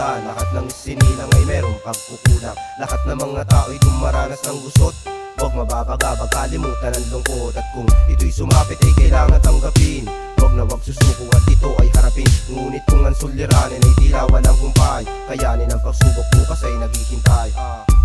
basta Lahat ng sinilang ay merong pagkukulang. Lahat ng mga tao'y dumaranas ng gusot. Huwag mababagabag kalimutan ang lungkot. At kung ito'y sumapit ay kailangan tanggapin. Huwag na huwag susuko at ito ay harapin. Ngunit kung ang suliranin ay tila walang kumpay Kayanin ang pagsubok bukas ay naghihintay. Ah.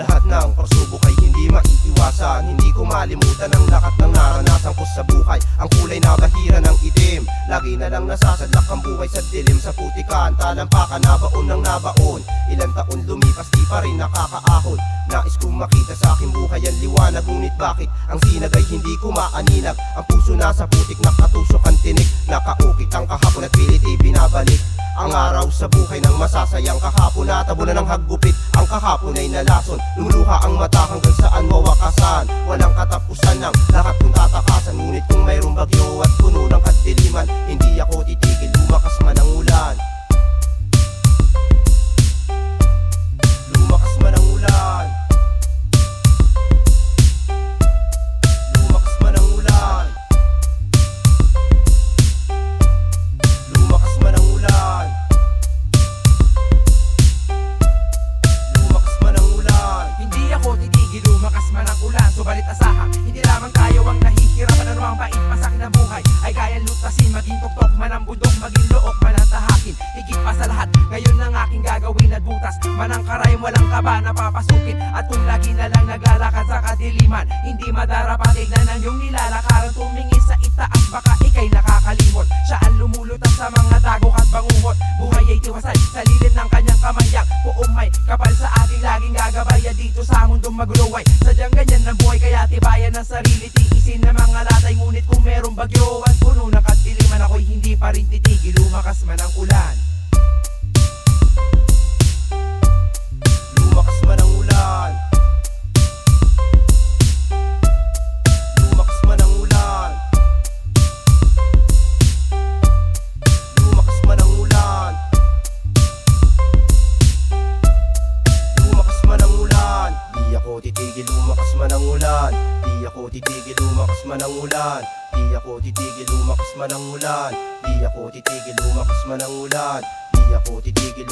Lahat ng pagsubok ay hindi maiiwasan. Hindi ko malimutan ang lakat ng naranasan ko sa buhay. Ang kulay na bahira ng itim. Lagi na lang nasasadlak ang buhay sa dilim Sa putikan, talampakan, nabaon ng nabaon. Ilang taon lumipas, di pa rin nakakaahon. Nais kong makita sa aking buhay ang liwanag. Ngunit bakit? Ang sinag ay hindi ko maaninag. Ang puso nasa putik, nakatusok ang tinik. Nakaukit ang kahapon at pilit buhay ng masasayang kahapon Natabunan ng haggupit. Ang kahapon ay nalason. Lumuluha ang mata hanggang saan mawakasan Walang katapusan ng lahat kong ulan Subalit asahan, hindi lamang tayo ang nahihirapan. Ano ang bait masakit ng buhay Ay kayang lutasin, maging tuktok man ang bundok Maging look man ang tahakin Higit pa sa lahat, ngayon ang aking gagawin at butas. Man ang karayom, walang kaba na papasukin At kung lagi na lang naglalakad sa kadiliman Hindi madarapatig na ng iyong nilalakaran. Tumingin sa itaas, baka ikay nakakalimot. Siya gagabaya Dito sa mundong maguluway Sadyang ganyan ang buhay kaya tibayan ng sarili Tiisin ng mga latay. Ngunit kung merong bagyo at puno ng kadiliman Ako'y hindi pa rin titigil lumakas man ang ulan man ang ulan. Di ako titigil lumakas man ang ulan. Di ako titigil lumakas man ang ulan. Di ako titigil